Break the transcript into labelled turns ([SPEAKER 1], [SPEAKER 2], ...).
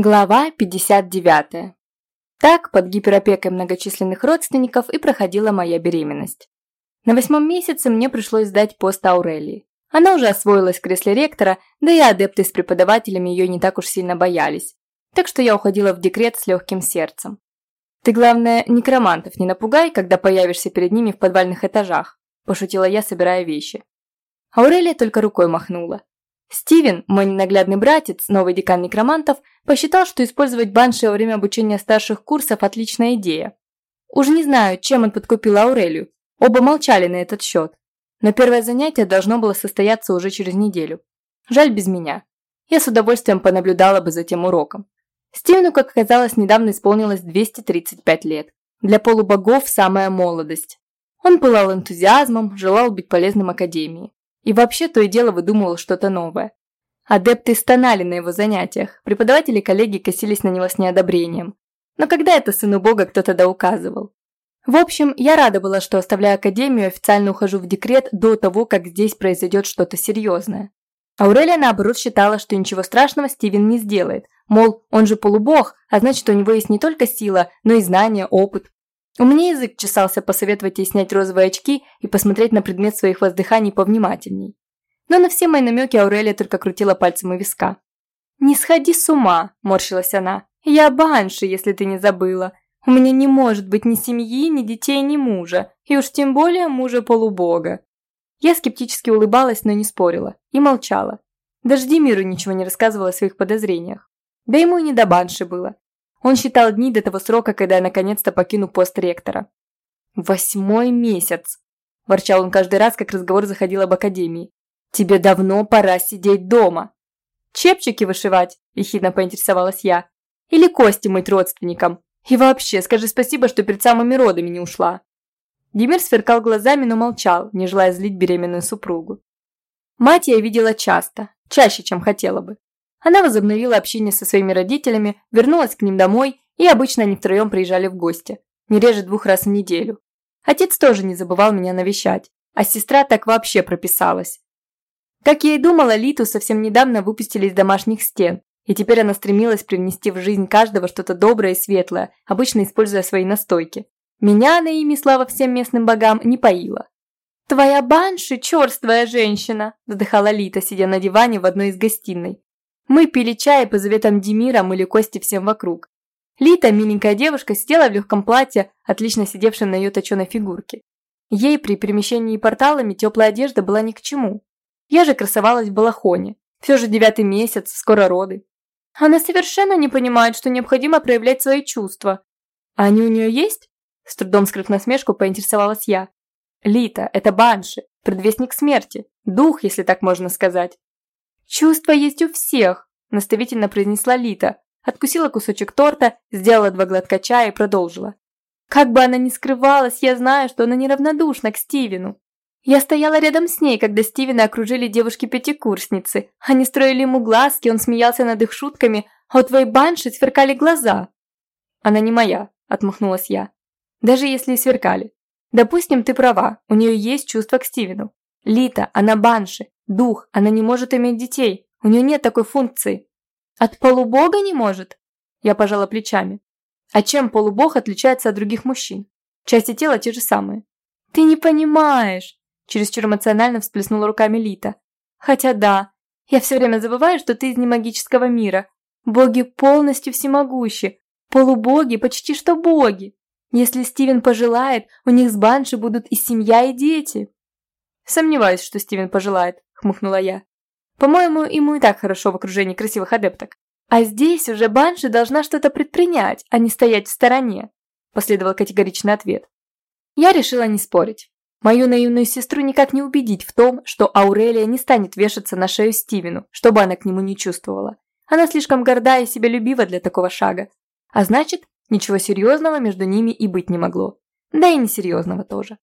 [SPEAKER 1] Глава 59. Так, под гиперопекой многочисленных родственников и проходила моя беременность. На восьмом месяце мне пришлось сдать пост Аурелии. Она уже освоилась в кресле ректора, да и адепты с преподавателями ее не так уж сильно боялись. Так что я уходила в декрет с легким сердцем. «Ты, главное, некромантов не напугай, когда появишься перед ними в подвальных этажах», – пошутила я, собирая вещи. Аурелия только рукой махнула. Стивен, мой ненаглядный братец, новый декан некромантов, посчитал, что использовать банши во время обучения старших курсов – отличная идея. Уж не знаю, чем он подкупил Аурелию. Оба молчали на этот счет. Но первое занятие должно было состояться уже через неделю. Жаль без меня. Я с удовольствием понаблюдала бы за тем уроком. Стивену, как оказалось, недавно исполнилось 235 лет. Для полубогов самая молодость. Он пылал энтузиазмом, желал быть полезным Академии. И вообще то и дело выдумывал что-то новое. Адепты стонали на его занятиях, преподаватели и коллеги косились на него с неодобрением. Но когда это сыну бога кто-то да указывал? В общем, я рада была, что оставляю академию официально ухожу в декрет до того, как здесь произойдет что-то серьезное. Аурелия, наоборот, считала, что ничего страшного Стивен не сделает. Мол, он же полубог, а значит, у него есть не только сила, но и знания, опыт. У меня язык чесался посоветовать ей снять розовые очки и посмотреть на предмет своих воздыханий повнимательней. Но на все мои намеки Аурелия только крутила пальцем у виска. «Не сходи с ума», – морщилась она. «Я банши, если ты не забыла. У меня не может быть ни семьи, ни детей, ни мужа, и уж тем более мужа полубога». Я скептически улыбалась, но не спорила, и молчала. Даже Демиру ничего не рассказывала о своих подозрениях. Да ему и не до банши было. Он считал дни до того срока, когда я наконец-то покину пост ректора. «Восьмой месяц!» – ворчал он каждый раз, как разговор заходил об академии. «Тебе давно пора сидеть дома!» «Чепчики вышивать?» – ехидно поинтересовалась я. «Или кости мыть родственникам? И вообще, скажи спасибо, что перед самыми родами не ушла!» Демир сверкал глазами, но молчал, не желая злить беременную супругу. Мать я видела часто, чаще, чем хотела бы. Она возобновила общение со своими родителями, вернулась к ним домой, и обычно они втроем приезжали в гости, не реже двух раз в неделю. Отец тоже не забывал меня навещать, а сестра так вообще прописалась. Как я и думала, Литу совсем недавно выпустили из домашних стен, и теперь она стремилась привнести в жизнь каждого что-то доброе и светлое, обычно используя свои настойки. Меня она ими, слава всем местным богам, не поила. «Твоя банши – черствая женщина!» – вздыхала Лита, сидя на диване в одной из гостиной. Мы пили чай по заветам Демира, мыли кости всем вокруг. Лита, миленькая девушка, сидела в легком платье, отлично сидевшем на ее точеной фигурке. Ей при перемещении порталами теплая одежда была ни к чему. Я же красовалась в балахоне. Все же девятый месяц, скоро роды. Она совершенно не понимает, что необходимо проявлять свои чувства. А они у нее есть? С трудом скрыв насмешку, поинтересовалась я. Лита – это банши, предвестник смерти, дух, если так можно сказать. «Чувства есть у всех», – наставительно произнесла Лита. Откусила кусочек торта, сделала два глотка чая и продолжила. Как бы она ни скрывалась, я знаю, что она неравнодушна к Стивену. Я стояла рядом с ней, когда Стивена окружили девушки-пятикурсницы. Они строили ему глазки, он смеялся над их шутками, а у твоей банши сверкали глаза. Она не моя, отмахнулась я. Даже если и сверкали. Допустим, ты права, у нее есть чувство к Стивену. Лита, она банши, Дух, она не может иметь детей. У нее нет такой функции. От полубога не может? Я пожала плечами. А чем полубог отличается от других мужчин? Части тела те же самые. Ты не понимаешь. Чересчур эмоционально всплеснула руками Лита. Хотя да, я все время забываю, что ты из немагического мира. Боги полностью всемогущи. Полубоги почти что боги. Если Стивен пожелает, у них с Банши будут и семья, и дети. Сомневаюсь, что Стивен пожелает хмыкнула я. По-моему, ему и так хорошо в окружении красивых адепток. А здесь уже Банши должна что-то предпринять, а не стоять в стороне, последовал категоричный ответ. Я решила не спорить. Мою наивную сестру никак не убедить в том, что Аурелия не станет вешаться на шею Стивену, чтобы она к нему не чувствовала. Она слишком горда и себялюбива для такого шага. А значит, ничего серьезного между ними и быть не могло. Да и несерьезного тоже.